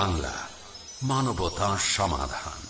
বাংলা মানবতা সমাধান।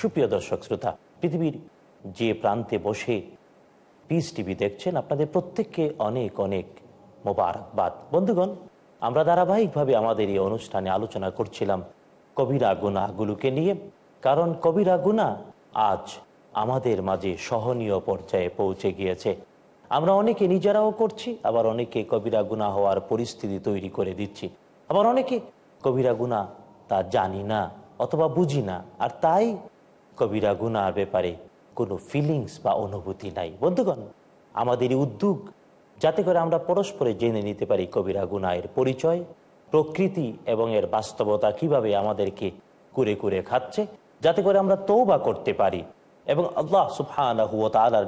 সুপ্রিয় দর্শক শ্রোতা, পৃথিবীর যে প্রান্তে বসে পিস টিভি দেখছেন আপনাদের প্রত্যেককে অনেক অনেক মোবারকবাদ। বন্ধুগণ, আমরা ধারাবাহিকভাবে আমাদের এই অনুষ্ঠানে আলোচনা করছিলাম কবিরা গুণাগুলোকে নিয়ে, কারণ কবিরা গুণা আজ আমাদের মাঝে সহনীয় পর্যায়ে পৌঁছে গিয়েছে। আমরা অনেকে নিজেরাও করছি, আবার অনেকে কবিরা গুণা হওয়ার পরিস্থিতি তৈরি করে দিচ্ছি। আবার অনেকে কবিরা গুণা তা জানি না অথবা বুঝি না, আর তাই কবিরা গুনার ব্যাপারে কোনো ফিলিংস বা অনুভূতি নাই। বন্ধুগণ, আমাদের উদ্যোগ, যাতে করে আমরা পরস্পরে জেনে নিতে পারি কবিরা গুনায়ের পরিচয়, প্রকৃতি এবং এর বাস্তবতা কীভাবে আমাদেরকে কুরে কুরে খাচ্ছে, যাতে করে আমরা তৌবা করতে পারি এবং আল্লাহ সুফান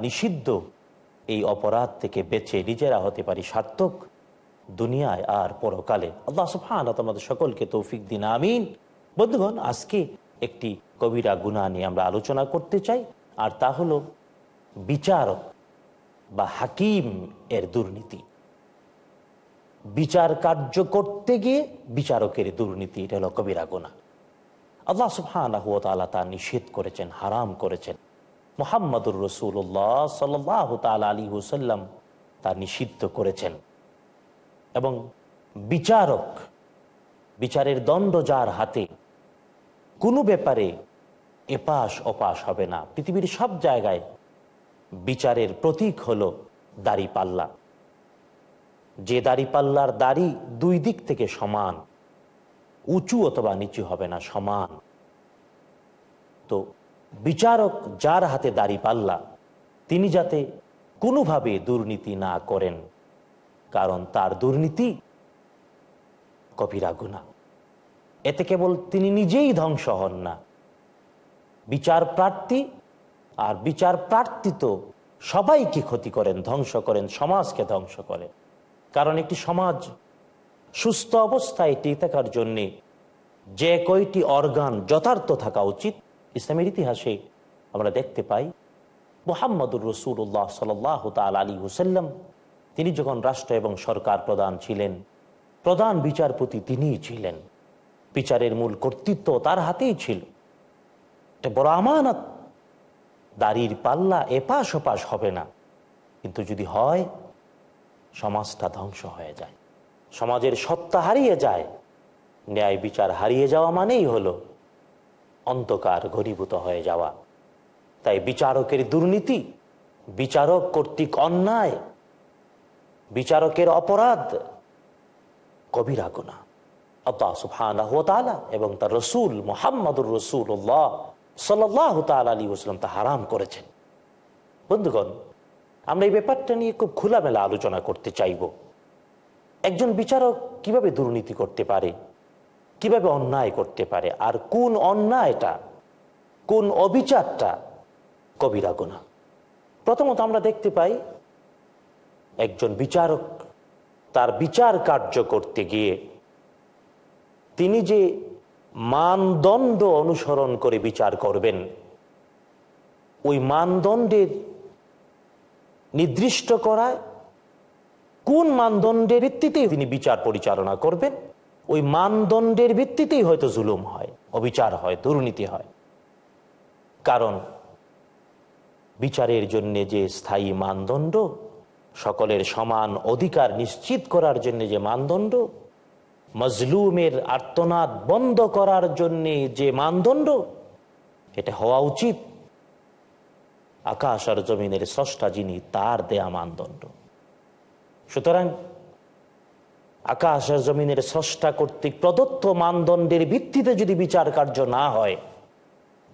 নিষিদ্ধ এই অপরাধ থেকে বেছে নিজেরা হতে পারি সার্থক দুনিয়ায় আর পরকালে। আল্লাহ সুফান তোমাদের সকলকে তৌফিক দিন, আমিন। বন্ধুগণ, আজকে একটি কবিরা গুণা নিয়ে আমরা আলোচনা করতে চাই, আর তা হলো বিচারক বা হাকিম এর দুর্নীতি। বিচার কার্য করতে গিয়ে বিচারকের দুর্নীতি, এটা হলো কবিরা গুণা। আল্লাহ সুফানাহ তালা তা নিষেধ করেছেন, হারাম করেছেন। মোহাম্মদুর রসুল্লাহ সাল্লাহ তাল আলী হুসাল্লাম তা নিষিদ্ধ করেছেন। এবং বিচারক, বিচারের দণ্ড যার হাতে কোনো ব্যাপারে এপাশ অপাশ হবে না। পৃথিবীর সব জায়গায় বিচারের প্রতীক হল দাড়ি পাল্লা। যে দাড়ি পাল্লার দাড়ি দুই দিক থেকে সমান, উঁচু অথবা নিচু হবে না, সমান। তো বিচারক যার হাতে দাড়ি পাল্লা, তিনি যাতে কোনোভাবে দুর্নীতি না করেন, কারণ তার দুর্নীতি কবিরা গুণা এতে কেবল তিনি নিজেই ধ্বংস হন না। বিচার প্রার্থী আর বিচার তো সবাইকে ক্ষতি করেন, ধ্বংস করেন, সমাজকে ধ্বংস করেন। কারণ একটি সমাজ সুস্থ অবস্থায় টিকে থাকার জন্যে যে কয়টি অর্গান যথার্থ থাকা উচিত, ইসলামের ইতিহাসে আমরা দেখতে পাই। মোহাম্মদুর রসুল্লাহ সাল তাল আলী হুসাল্লাম তিনি যখন রাষ্ট্র এবং সরকার প্রধান ছিলেন, প্রধান বিচারপতি তিনিই ছিলেন। বিচারের মূল কর্তৃত্ব তার হাতেই ছিল। এটা বড় আমানত। দাড়ির পাল্লা এপাশ ওপাশ হবে না। কিন্তু যদি হয়, সমাজটা ধ্বংস হয়ে যায়। সমাজের সত্তা হারিয়ে যায়। ন্যায় বিচার হারিয়ে যাওয়া মানেই হলো অন্ধকার ঘনীভূত হয়ে যাওয়া। তাই বিচারকের দুর্নীতি, বিচারক কর্তৃক অন্যায়, বিচারকের অপরাধ কবিরা গুণা আল্লাহ এবং তার রসুল মোহাম্মদুর রসুল্লাহ সাল্লাহ আলী ওসলাম তা হারাম করেছেন। বন্ধুগণ, আমরা এই ব্যাপারটা নিয়ে খুব খোলামেলা আলোচনা করতে চাইব। একজন বিচারক কীভাবে দুর্নীতি করতে পারে? কীভাবে অন্যায় করতে পারে? আর কোন অন্যায়টা, কোন অবিচারটা কবিরা গোনা প্রথমত আমরা দেখতে পাই, একজন বিচারক তার বিচার কার্য করতে গিয়ে তিনি যে মানদণ্ড অনুসরণ করে বিচার করবেন, ওই মানদণ্ডের নির্দিষ্ট করায় কোন মানদণ্ডের ভিত্তিতে তিনি বিচার পরিচালনা করবেন, ওই মানদণ্ডের ভিত্তিতেই হয়তো জুলুম হয়, অবিচার হয়, দুর্নীতি হয়। কারণ বিচারের জন্য যে স্থায়ী মানদণ্ড, সকলের সমান অধিকার নিশ্চিত করার জন্য যে মানদণ্ড মজলুমের আর্তনাদ বন্ধ করার জন্য যে মানদণ্ড, এটা হওয়া উচিত। আকাশ আর জমিনের স্রষ্টা যিনি, তার দেয়া মানদণ্ড। সুতরাং আকাশ আর জমিনের স্রষ্টা কর্তৃক প্রদত্ত মানদণ্ডের ভিত্তিতে যদি বিচার কার্য না হয়,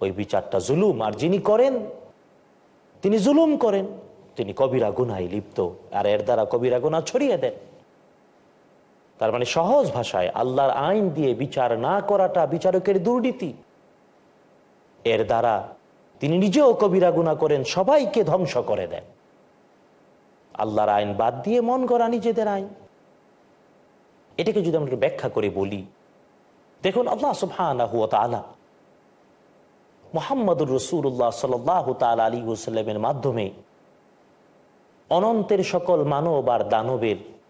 ওই বিচারটা জুলুম। আর যিনি করেন, তিনি জুলুম করেন। তিনি কবিরা গুনায় লিপ্ত। আর এর দ্বারা কবিরা গুণা ছড়িয়ে দেন। তার মানে সহজ ভাষায় আল্লাহর আইন দিয়ে বিচার না করাটা বিচারকের দুর্নীতি। এর দ্বারা তিনি নিজেও কবিরা গুণা করেন, সবাইকে ধ্বংস করে দেন। আল্লাহর আইন বাদ দিয়ে মন করা নিজেদের আইন। এটাকে যদি আমরা ব্যাখ্যা করে বলি, দেখুন আল্লাহ তাআলা মোহাম্মদুর রসুল্লাহ সাল্লাহ তাল আলী ওসাল্লামের মাধ্যমে অনন্তের সকল মানব আর দানবের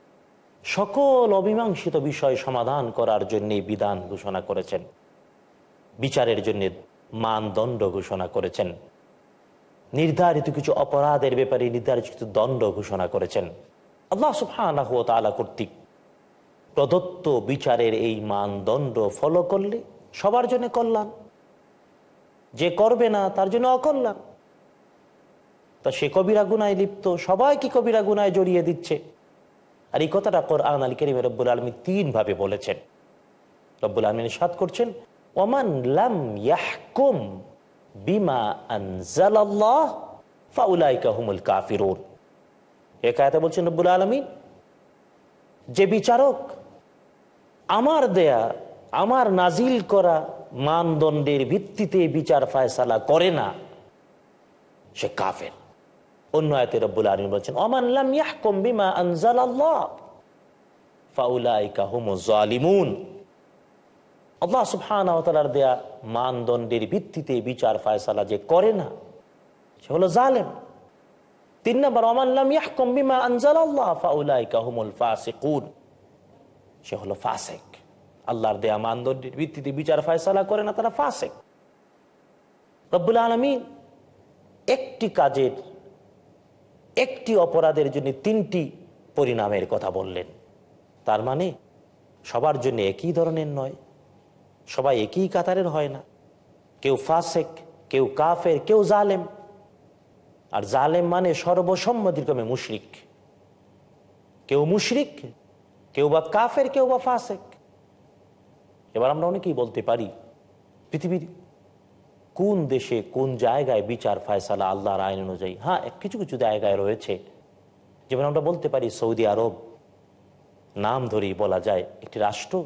সকল অমীমাংসিত বিষয় সমাধান করার জন্য বিধান ঘোষণা করেছেন। বিচারের জন্য মানদণ্ড ঘোষণা করেছেন। নির্ধারিত কিছু অপরাধের ব্যাপারে নির্ধারিত কিছু দণ্ড ঘোষণা করেছেন। আল্লাহ সুফানাহ তালা কর্তৃক প্রদত্ত বিচারের এই মানদণ্ড ফলো করলে সবার জন্য কল্যাণ। যে করবে না, তার জন্য অকল্যাণ। তা সে কবিরা গুনায় লিপ্ত, সবাইকে কবিরা গুনায় জড়িয়ে দিচ্ছে। আর এই কথাটা কোরআন আলী করিম রব্বুল আলমী তিন ভাবে বলেছেন। রব্বুল আলমিন সাদ করছেন, ওমান লাম ইয়াহকুম বিমা আনজালাল্লাহ ফাউলাইকা হুমুল কাফিরুন। এ কায়তা বলছেন রব্বুল আলমিন, যে বিচারক আমার দেয়া, আমার নাজিল করা মানদণ্ডের ভিত্তিতে বিচার ফায়সালা করে না, সে কাফের। অন্য আয়তে রব্বুল আলম বলছেন অমানলাম ইয়াহকুম বিমা আনজালাল্লাহ, ফাউলাইকা হুমুজ জালিমুন। আল্লাহ ওয়া দেয়া মানদণ্ডের ভিত্তিতে বিচার ফায়সালা যে করে না, সে হলো জালেম। তিন নম্বর অমানলাম ইয়াহকুম বিমা আনজালাল্লাহ, ফাউলাইকা হুমুল ফাসিকুন। সে হলো ফাসেক। আল্লাহর দেয়া মানদণ্ডের ভিত্তিতে বিচার ফায়সালা করে না, তারা ফাসেক। রব্বুল আলমী একটি কাজের একটি অপরাধের জন্য তিনটি পরিণামের কথা বললেন। তার মানে সবার জন্য একই ধরনের নয়। সবাই একই কাতারের হয় না। কেউ ফাসেক, কেউ কাফের, কেউ জালেম। আর জালেম মানে সর্বসম্মতিক্রমে মুশরিক। কেউ মুশরিক, কেউ বা কাফের, কেউ বা ফাসেক। এবার আমরা অনেকেই বলতে পারি, পৃথিবীর কোন দেশে, কোন জায়গায় বিচার ফায়সালা আল্লাহর আইন অনুযায়ী? হ্যাঁ কিছু কিছু জায়গায় রয়েছে। যেমন আমরা বলতে পারি সৌদি আরব। নাম ধরেই বলা যায় একটি রাষ্ট্র,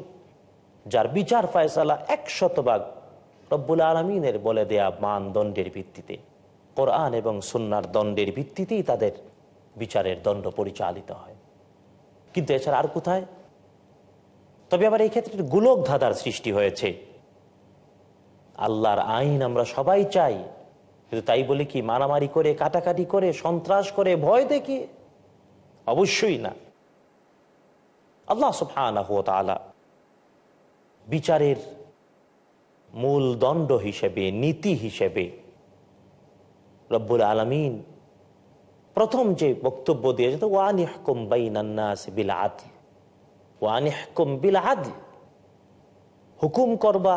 যার বিচার ফায়সালা এক শতভাগ রব্বুল আলমিনের বলে দেয়া মানদণ্ডের ভিত্তিতে। কোরআন এবং সুন্নার দণ্ডের ভিত্তিতেই তাদের বিচারের দণ্ড পরিচালিত হয়। কিন্তু এছাড়া আর কোথায়? তবে আবার এই ক্ষেত্রে গোলক ধাঁধার সৃষ্টি হয়েছে। আল্লাহর আইন আমরা সবাই চাই। কিন্তু তাই বলে কি মারামারি করে, কাটাকাটি করে, সন্ত্রাস করে, ভয় দেখি? অবশ্যই না। আল্লাহ সুফানা বিচারের মূল দণ্ড হিসেবে, নীতি হিসেবে রব্বুল আলমিন প্রথম যে বক্তব্য দিয়েছে, তো ওয়ান ইহকুম বাইনান্নাস বিল আদল। ওয়ান ইহকুম বিল আদল। হুকুম করবা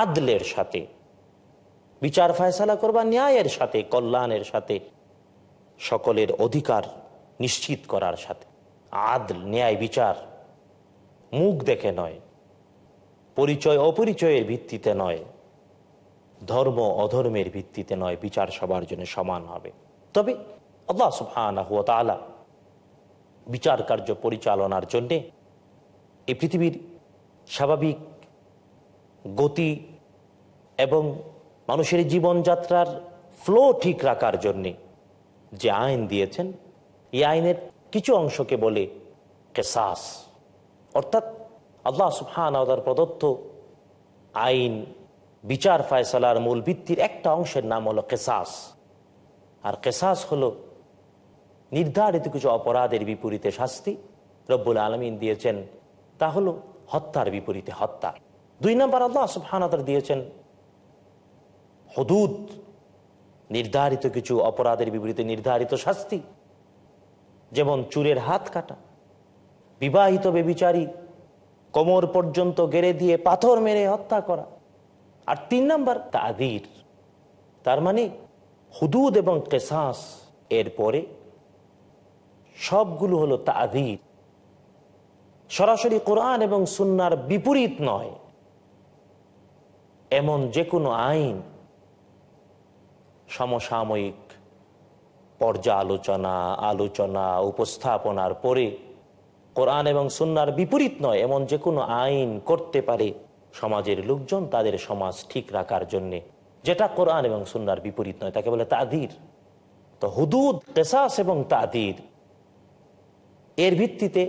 আদলের সাথে। বিচার ফায়সালা করবা ন্যায়ের সাথে, কল্যাণের সাথে, সকলের অধিকার নিশ্চিত করার সাথে। আদল, ন্যায়, বিচার মুখ দেখে নয়, পরিচয়, অপরিচয়ের ভিত্তিতে নয়, ধর্ম, অধর্মের ভিত্তিতে নয়, বিচার সবার জন্য সমান হবে। তবে আল্লাহ বিচার কার্য পরিচালনার জন্যে এই পৃথিবীর স্বাভাবিক গতি এবং মানুষের জীবনযাত্রার ফ্লো ঠিক রাখার জন্যে যে আইন দিয়েছেন, এই আইনের কিছু অংশকে বলে কেসাস। অর্থাৎ আল্লাহ সুফান প্রদত্ত আইন, বিচার ফায়সালার মূল ভিত্তির একটা অংশের নাম হলো কেসাস। আর কেসাস হলো নির্ধারিত কিছু অপরাধের বিপরীতে শাস্তি। রব্বুল আলমিন দিয়েছেন, তা হলো হত্যার বিপরীতে হত্যা। দুই নম্বর আল্লাহ সুবহানাতার দিয়েছেন, হদুদ, নির্ধারিত কিছু অপরাধের বিপরীতে নির্ধারিত শাস্তি, যেমন চুরের হাত কাটা, বিবাহিত বেবিচারী কোমর পর্যন্ত গেড়ে দিয়ে পাথর মেরে হত্যা করা। আর তিন নম্বর, তাদির, তার মানে হুদুদ এবং কেসাস, এর পরে সবগুলো হলো তাদির। সরাসরি কোরআন এবং সুন্নার বিপরীত নয়। এমন যে কোনো আইন, সমসাময়িক পর্যালোচনা, আলোচনা, উপস্থাপনার পরে কোরআন এবং সুন্নার বিপরীত নয়, এমন যে কোনো আইন করতে পারে সমাজের লোকজন তাদের সমাজ ঠিক রাখার জন্যে। যেটা কোরআন এবং সুন্নার বিপরীত নয়, তাকে বলে তাদির। তো হুদুদ, কেসাস এবং তাদির, এর ভিত্তিতে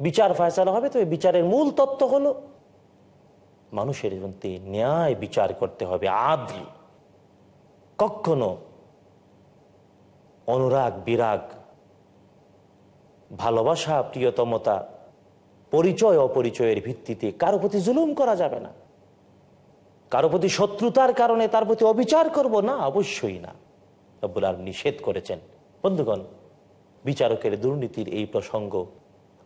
বিচার ফয়সালা হবে তবে বিচারের মূল তত্ত্ব হলো মানুষের মধ্যে ন্যায় বিচার করতে হবে আদল কখনো অনুরাগ, বিরাগ, ভালোবাসা, প্রিয়তমতা, পরিচয়, অপরিচয়ের ভিত্তিতে কারও প্রতি জুলুম করা যাবে না। কারও প্রতি শত্রুতার কারণে তার প্রতি অবিচার করব না, অবশ্যই না। রব্বুল আলম নিষেধ করেছেন। বন্ধুগণ, বিচারকের দুর্নীতির এই প্রসঙ্গ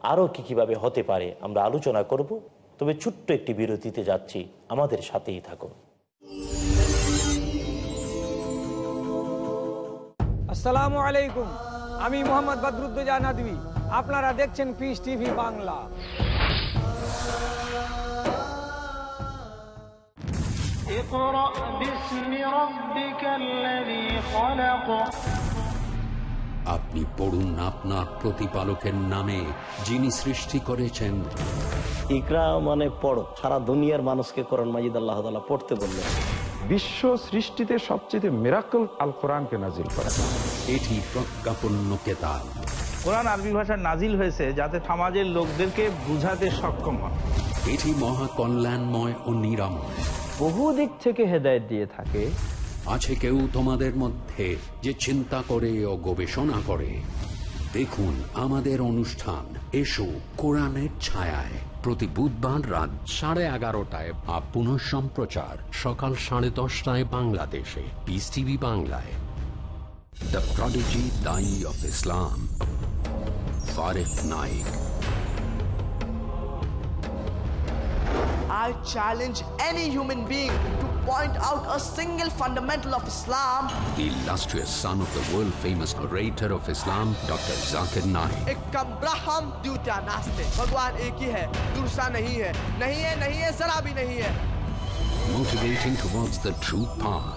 আরও কি কীভাবে হতে পারে আমরা আলোচনা করব। তবে ছোট্ট একটি বিরতিতে যাচ্ছি আমাদের সাথেই থাকুন আসসালামু আলাইকুম আমি মোহাম্মদ বদরুদ্দোজা নদী আপনারা দেখছেন পিস টিভি বাংলা اقرأ باسم ربك الذي خلق আপনি পড়ুন আপনার প্রতিপালকের নামে যিনি সৃষ্টি করেছেন। ইকরা মানে পড়ো। সারা দুনিয়ার মানুষকে কোরআন মাজিদ আল্লাহ তাআলা পড়তে বললেন। বিশ্ব সৃষ্টিতে সবচেয়ে মেরাকল আল কোরআনকে নাজিল করা। এটি প্রজ্ঞাপন্য কেতাব কোরআন আরবি ভাষায় নাজিল হয়েছে যাতে সমাজের লোকদেরকে বুঝাতে সক্ষম হয়। এটি মহা কল্যাণময় ও নিরাময়। বহু দিক থেকে হেদায়েত দিয়ে থাকে আছে কেউ তোমাদের মধ্যে যে চিন্তা করে ও গবেষণা করে? দেখুন আমাদের অনুষ্ঠান। এসো কোরআনের ছায়ায়। প্রতি বুধবার রাত সাড়ে এগারোটায় বা পুনঃ সম্প্রচার সকাল সাড়ে দশটায় বাংলাদেশে। পিস টিভি বাংলায়। দ্য প্রডিজি দাই of Islam ফারেক Naik I challenge any human being to point out a single fundamental of Islam. the illustrious son of the world famous orator of Islam, Dr. Zakir Naik. एकम ब्रह्म द्वितीय नास्ते भगवान एक ही है दूसरा नहीं है नहीं है नहीं है जरा भी नहीं है motivating towards the truth path.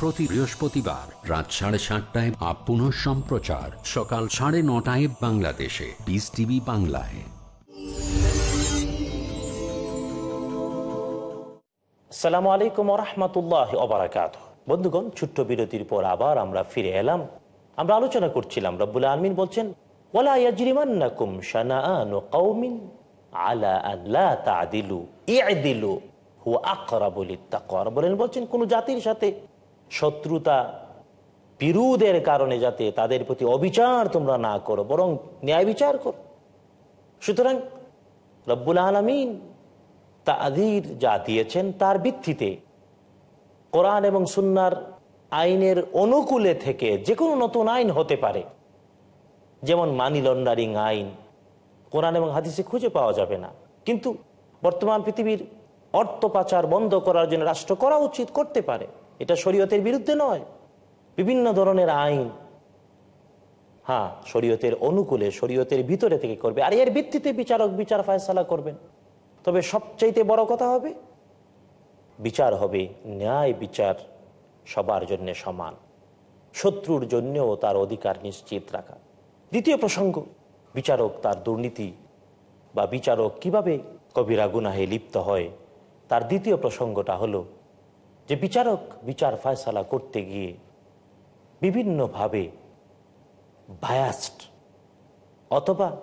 প্রতি বৃহস্পতিবার রাত সাড়ে সাতটায় আপ সম্প্রচার। সকাল সাড়ে নটায় বাংলাদেশে। পিস টিভি বাংলায়। সালামু আলাইকুম রহমতুল্লাহ অবরাকাত বন্ধুগণ, ছোট্ট বিরতির পর আবার আমরা ফিরে এলাম। আমরা আলোচনা করছিলাম, রব্বুল আলমিন বলছেন, ওয়ালা ইয়াজরিমান্নাকুম শানাআনু কওমিন আলা আন লা তা'দিলু ই'দিলু হুয়া আকরাবু লিত্তাকওয়া বলেন বলছেন, কোন জাতির সাথে শত্রুতা বিরোধের কারণে যাতে তাদের প্রতি অবিচার তোমরা না করো, বরং ন্যায় বিচার করো। সুতরাং রব্বুল আলমিন তাদির যা দিয়েছেন তার ভিত্তিতে কোরআন এবং সুন্নার আইনের অনুকূলে থেকে যে কোনো নতুন আইন হতে পারে। যেমন মানি লন্ডারিং আইন, কোরআন এবং হাদিসে খুঁজে পাওয়া যাবে না। কিন্তু বর্তমান পৃথিবীর অর্থ পাচার বন্ধ করার জন্য রাষ্ট্র করা উচিত, করতে পারে। এটা শরীয়তের বিরুদ্ধে নয়। বিভিন্ন ধরনের আইন। হ্যাঁ শরীয়তের অনুকূলে, শরীয়তের ভিতরে থেকে করবে। আর এর ভিত্তিতে বিচারক বিচার ফায়সালা করবেন। তবে সবচাইতে বড় কথা হবে, বিচার হবে ন্যায় বিচার সবার জন্য সমান। শত্রুর জন্যও তার অধিকার নিশ্চিত রাখা। দ্বিতীয় প্রসঙ্গ, বিচারক তার দুর্নীতি বা বিচারক কীভাবে কবিরা গুনাহে লিপ্ত হয়, তার দ্বিতীয় প্রসঙ্গটা হলো যে বিচারক বিচার ফয়সালা করতে গিয়ে বিভিন্নভাবে বায়াস্ট অথবা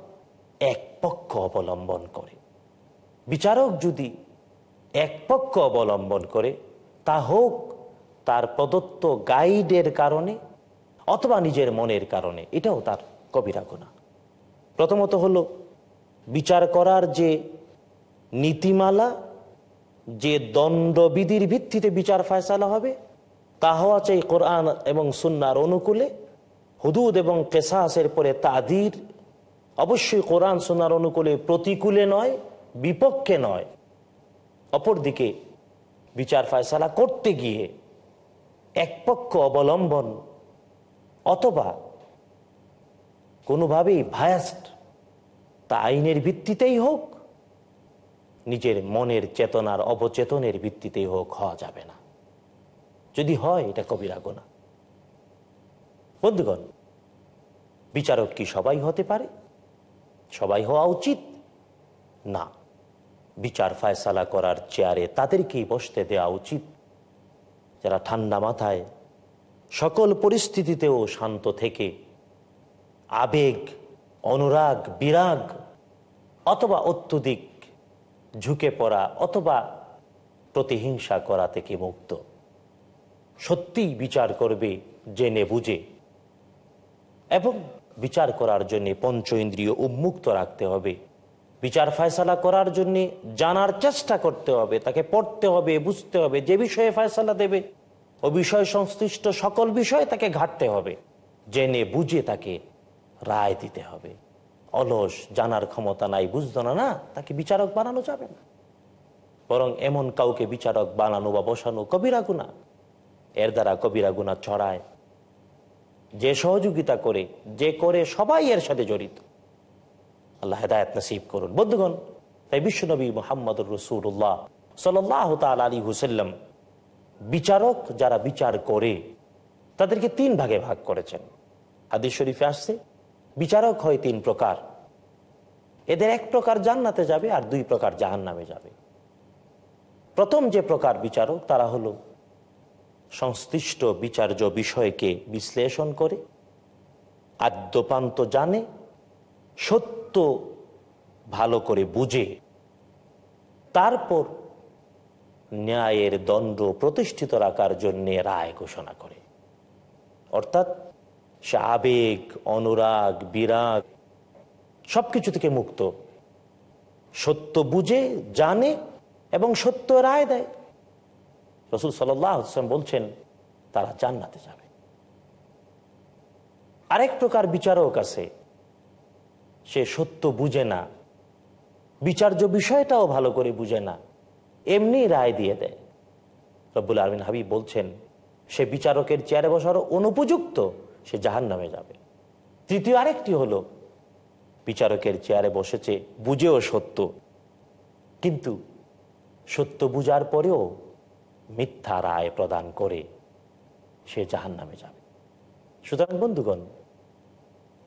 এক পক্ষ অবলম্বন করে। বিচারক যদি এক পক্ষ অবলম্বন করে, তা হোক তার প্রদত্ত গাইডের কারণে অথবা নিজের মনের কারণে, এটাও তার কবিরা গুণা প্রথমত হলো, বিচার করার যে নীতিমালা যে দণ্ডবিধির ভিত্তিতে বিচার ফয়সালা হবে, তা হওয়া চাই কোরআন এবং সুন্নার অনুকূলে, হুদুদ এবং কেসাসের পরে তাদির। অবশ্যই কোরআন সুন্নার অনুকূলে প্রতিকূলে নয়, বিপক্ষে নয়। অপরদিকে বিচার ফয়সালা করতে গিয়ে একপক্ষ অবলম্বন অথবা কোনোভাবেই ভায়াস্ট তা আইনের ভিত্তিতেই হোক নিজের মনের চেতনার অবচেতনের ভিত্তিতেই হোক হওয়া যাবে না। যদি হয়, এটা কবিরা গোনা বন্ধুগণ, বিচারক কি সবাই হতে পারে? সবাই হওয়া উচিত? না। বিচার ফায়সালা করার চেয়ারে তাদেরকেই বসতে দেওয়া উচিত। যারা ঠান্ডা মাথায় সকল পরিস্থিতিতেও শান্ত থেকে আবেগ, অনুরাগ, বিরাগ অথবা অত্যধিক ঝুঁকে পড়া অথবা প্রতিহিংসা করা থেকে মুক্ত? সত্যিই বিচার করবে, জেনে বুঝে। এবং বিচার করার জন্য পঞ্চ ইন্দ্রিয় উন্মুক্ত রাখতে হবে। বিচার ফয়সালা করার জন্য জানার চেষ্টা করতে হবে, তাকে পড়তে হবে, বুঝতে হবে, যে বিষয়ে ফয়সালা দেবে, ও বিষয় সংশ্লিষ্ট সকল বিষয় তাকে ঘাটতে হবে। জেনে বুঝে তাকে রায় দিতে হবে। অলস, জানার ক্ষমতা নাই, বুঝতো না না? তাকে বিচারক বানানো যাবে না। বরং এমন কাউকে বিচারক বানানো বা বসানো কবিরা গুণা। এর দ্বারা কবিরা গুণা ছড়ায়। যে সহযোগিতা করে, যে করে সবাই এর সাথে জড়িত। আল্লাহ হেদায়ত নসিব করুন। বন্ধুগণ, তাই বিশ্বনবী মোহাম্মদ রসুল্লাহ সাল্লাহ তাল আলী হুসাল্লাম বিচারক যারা বিচার করে, তাদেরকে তিন ভাগে ভাগ করেছেন। হাদিস শরীফে আসছে বিচারক হয় তিন প্রকার। এদের এক প্রকার জান্নাতে যাবে আর দুই প্রকার জাহান নামে যাবে। প্রথম যে প্রকার বিচারক, তারা হলো সংশ্লিষ্ট বিচার্য বিষয়কে বিশ্লেষণ করে, আদ্যপান্ত জানে, সত্য ভালো করে বুঝে, তারপর ন্যায়ের দণ্ড প্রতিষ্ঠিত রাখার জন্য রায় ঘোষণা করে। অর্থাৎ সে আবেগ অনুরাগ, বিরাগ, সবকিছু থেকে মুক্ত। সত্য বুঝে, জানে এবং সত্য রায় দেয়। রসুল সাল্লাম বলছেন, তারা জান্নাতে যাবে। আরেক প্রকার বিচারক আছে, সে সত্য বুঝে না, বিচার্য বিষয়টাও ভালো করে বুঝে না, এমনি রায় দিয়ে দেয়। রব্বুল আলমিন হাবিব বলছেন, সে বিচারকের চেয়ারে বসার অনুপযুক্ত। সে জাহান নামে যাবে। তৃতীয় আরেকটি হলো, বিচারকের চেয়ারে বসেছে, বুঝেও সত্য। কিন্তু সত্য বুঝার পরেও মিথ্যা রায় প্রদান করে সে জাহান নামে যাবে। সুতরাং বন্ধুগণ,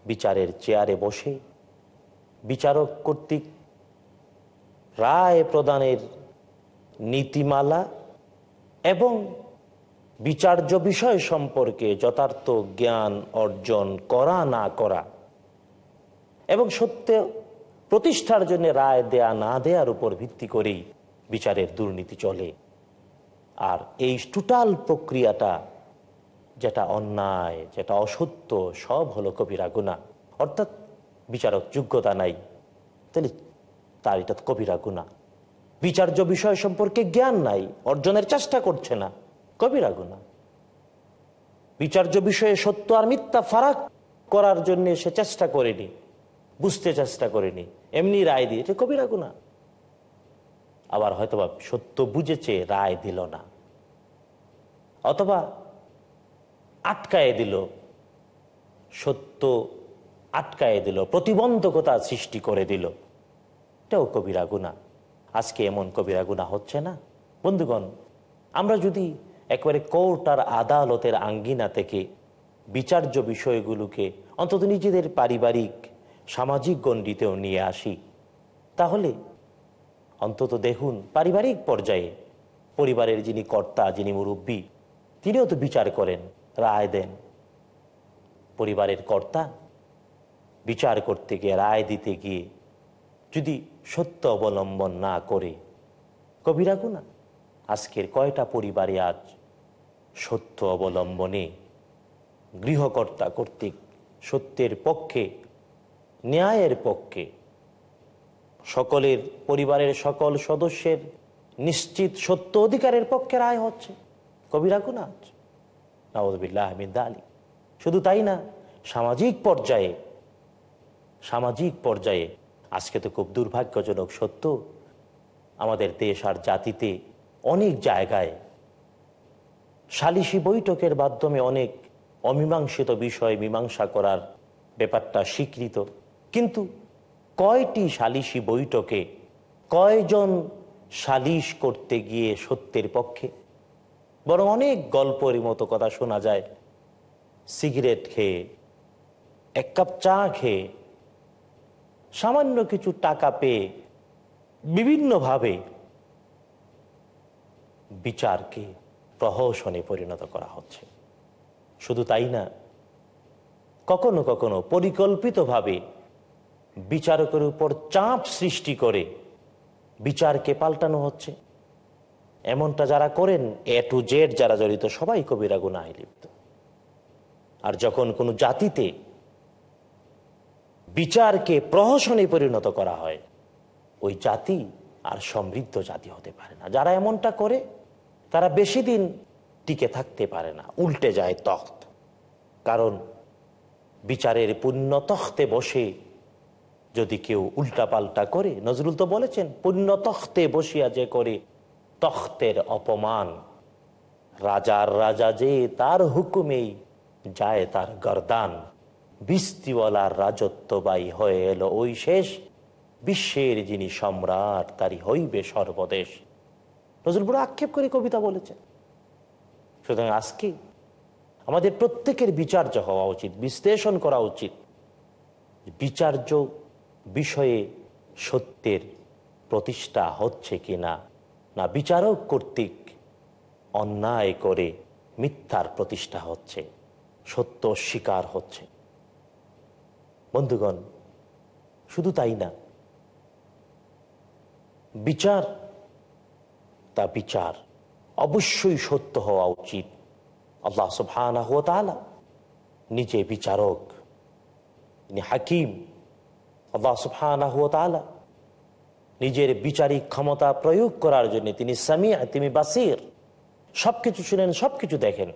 বিচারের চেয়ারে বসে বিচারক কর্তৃক রায় প্রদানের নীতিমালা এবং বিচার্য বিষয় সম্পর্কে যথার্থ জ্ঞান অর্জন করা না করা এবং সত্য প্রতিষ্ঠার জন্য রায় দেয়া না দেয়ার উপর ভিত্তি করেই বিচারের দুর্নীতি চলে। আর এই টোটাল প্রক্রিয়াটা যেটা অন্যায়, যেটা অসত্য, সব হলো কবিরা গুণা। অর্থাৎ বিচারক যোগ্যতা নাই, তাহলে তার এটা কবিরা গুণা। বিচার্য বিষয় সম্পর্কে জ্ঞান নাই, অর্জনের চেষ্টা করছে না। কবিরা গুণা বিচার্য বিষয়ে সত্য আর মিথ্যা ফারাক করার জন্য সে চেষ্টা করেনি, বুঝতে চেষ্টা করেনি। এমনি রায় দিয়ে এটা কবিরা গুণা আবার হয়তোবা সত্য বুঝেছে, রায় দিল না। অথবা আটকায়ে দিল। সত্য আটকায়ে দিল, প্রতিবন্ধকতা সৃষ্টি করে দিল। এটাও কবিরা গুণা আজকে এমন কবিরা গুণা হচ্ছে না। বন্ধুগণ, আমরা যদি একবারে কোর্ট আর আদালতের আঙ্গিনা থেকে বিচার্য বিষয়গুলোকে অন্তত নিজেদের পারিবারিক, সামাজিক গণ্ডিতেও নিয়ে আসি। তাহলে অন্তত দেখুন, পারিবারিক পর্যায়ে পরিবারের যিনি কর্তা, যিনি মুরব্বী, তিনিও তো বিচার করেন, রায় দেন। পরিবারের কর্তা বিচার করতে গিয়ে, রায় দিতে গিয়ে যদি সত্য অবলম্বন না করে কবিরা গুণা আজকের কয়টা পরিবারে আজ সত্য অবলম্বনে গৃহকর্তা কর্তৃক সত্যের পক্ষে, ন্যায়ের পক্ষে, সকলের পরিবারের সকল সদস্যের নিশ্চিত সত্য অধিকারের পক্ষে রায় হচ্ছে। কবিরা গুণা আহমিদ আলী শুধু তাই না, সামাজিক পর্যায়ে সামাজিক পর্যায়ে আজকে তো খুব দুর্ভাগ্যজনক সত্য, আমাদের দেশ আর জাতিতে অনেক জায়গায় সালিশি বৈঠকের মাধ্যমে অনেক অমীমাংসিত বিষয় মীমাংসা করার ব্যাপারটা স্বীকৃত। কিন্তু কয়টি সালিশি বৈঠকে কয়জন সালিশ করতে গিয়ে সত্যের পক্ষে? বরং অনেক গল্পের মতো কথা শোনা যায়, সিগারেট খেয়ে, এক কাপ চা খেয়ে, সামান্য কিছু টাকা পেয়ে বিভিন্নভাবে বিচারকে প্রহসনে পরিণত করা হচ্ছে। শুধু তাই না, কখনো কখনো পরিকল্পিতভাবে বিচারকের উপর চাপ সৃষ্টি করে বিচারকে পাল্টানো হচ্ছে। এমনটা যারা করেন এ টু জেড যারা জড়িত, সবাই কবিরা গুনায় লিপ্ত। আর যখন কোনো জাতিতে বিচারকে প্রহসনে পরিণত করা হয়, ওই জাতি আর সমৃদ্ধ জাতি হতে পারে না। যারা এমনটা করে তারা বেশি দিন টিকে থাকতে পারে না, উল্টে যায় তখ্ত। কারণ বিচারের পুণ্য তখ্তে বসে যদি কেউ উল্টাপাল্টা করে, নজরুল তো বলেছেন, পুণ্য তখ্তে বসিয়া যে করে, তখ্তের অপমান। রাজার রাজা যে তার হুকুমেই যায় তার গরদান। বিস্তিওয়ালার রাজত্ববাই হয়ে এলো ওই শেষ। বিশ্বের যিনি সম্রাট, তারই হইবে সর্বদেশ। নজরুল পুরো আক্ষেপ করে কবিতা বলেছেন। সুতরাং আজকে আমাদের প্রত্যেকের বিচার্য হওয়া উচিত, বিশ্লেষণ করা উচিত বিচার্য বিষয়ে সত্যের প্রতিষ্ঠা হচ্ছে কিনা, না বিচারক কর্তৃক অন্যায় করে মিথ্যার প্রতিষ্ঠা হচ্ছে, সত্য স্বীকার হচ্ছে। বন্ধুগণ, শুধু তাই না, বিচার তা বিচার অবশ্যই সত্য হওয়া উচিত। আল্লাহ সুবহানাহু ওয়া তাআলা নিজে বিচারক তিনি হাকিম। আল্লাহ সুবহানাহু ওয়া তাআলা নিজের বিচারিক ক্ষমতা প্রয়োগ করার জন্য তিনি সামিয়া তিনি বাসির। সবকিছু শুনেন, সবকিছু দেখেন।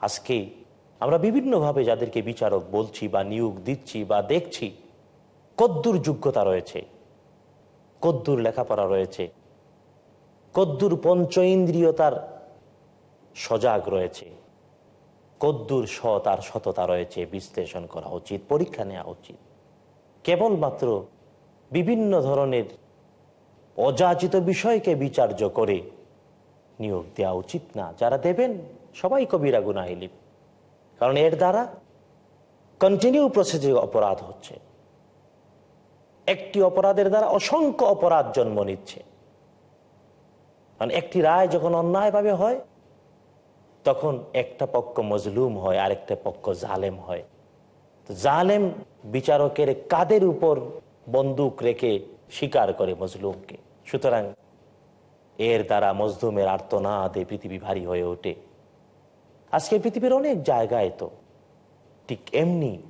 আজকে আমরা বিভিন্নভাবে যাদেরকে বিচারক বলছি বা নিয়োগ দিচ্ছি বা দেখছি, কদ্দুর যোগ্যতা রয়েছে, কদ্দুর লেখাপড়া রয়েছে কদ্দুর পঞ্চ ইন্দ্রিয়তার সজাগ রয়েছে। কদ্দুর সৎ আর সততা রয়েছে, বিশ্লেষণ করা উচিত, পরীক্ষা নেওয়া উচিত। কেবলমাত্র বিভিন্ন ধরনের অযাচিত বিষয়কে বিচার্য করে নিয়োগ দেওয়া উচিত না। যারা দেবেন, সবাই কবিরা গুনাহিলিপ কারণ এর দ্বারা কন্টিনিউ প্রসেসে অপরাধ হচ্ছে। একটি অপরাধের দ্বারা অসংখ্য অপরাধ জন্ম নিচ্ছে। কারণ একটি রায় যখন অন্যায়ভাবে হয়, তখন একটা পক্ষ মজলুম হয়, আরেকটা পক্ষ জালেম হয়। জালেম বিচারকের কাদের উপর বন্দুক রেখে স্বীকার করে মজলুমকে? সুতরাং এর দ্বারা মজলুমের আর্তনাদে পৃথিবী ভারী হয়ে ওঠে। আজকে পৃথিবীর অনেক জায়গায় তো ঠিক এমনি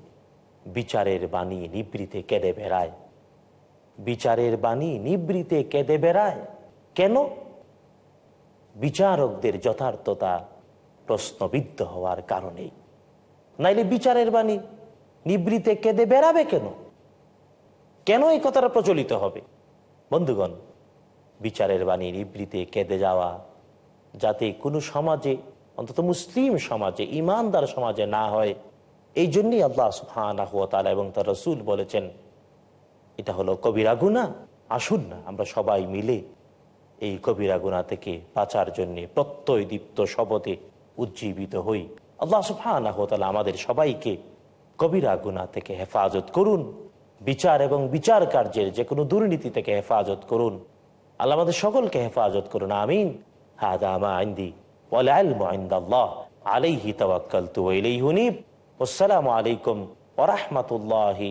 বিচারের বাণী নিবৃতে কেঁদে বেড়ায়। বিচারের বাণী নিবৃতে কেঁদে বেড়ায়। কেন? বিচারকদের যথার্থতা প্রশ্নবিদ্ধ হওয়ার কারণেই। নাইলে বিচারের বাণী নিবৃতে কেঁদে বেড়াবে কেন? কেন এই কথাটা প্রচলিত হবে? বন্ধুগণ, বিচারের বাণী নিবৃতে কেঁদে যাওয়া যাতে কোনো সমাজে, অন্তত মুসলিম সমাজে, ইমানদার সমাজে না হয়, এই জন্যই আল্লাহ সুহানা এবং তার রসুল বলেছেন, এটা হলো কবিরা গুণা আসুন না, আমরা সবাই মিলে এই কবিরা গুণা থেকে বাঁচার জন্য প্রত্যয় দীপ্ত শপথে উজ্জীবিত হই। আল্লাহ সুফানাহ আমাদের সবাইকে কবিরা গুণা থেকে হেফাজত করুন, বিচার এবং বিচার কার্যের যে কোনো দুর্নীতি থেকে হেফাজত করুন। আল্লাহ আমাদের সকলকে হেফাজত করুন, আমিন। হাদামা আইন্দি ওয়ালাইন্দাল্লাহ আলাইকুম ওয়া রাহমাতুল্লাহি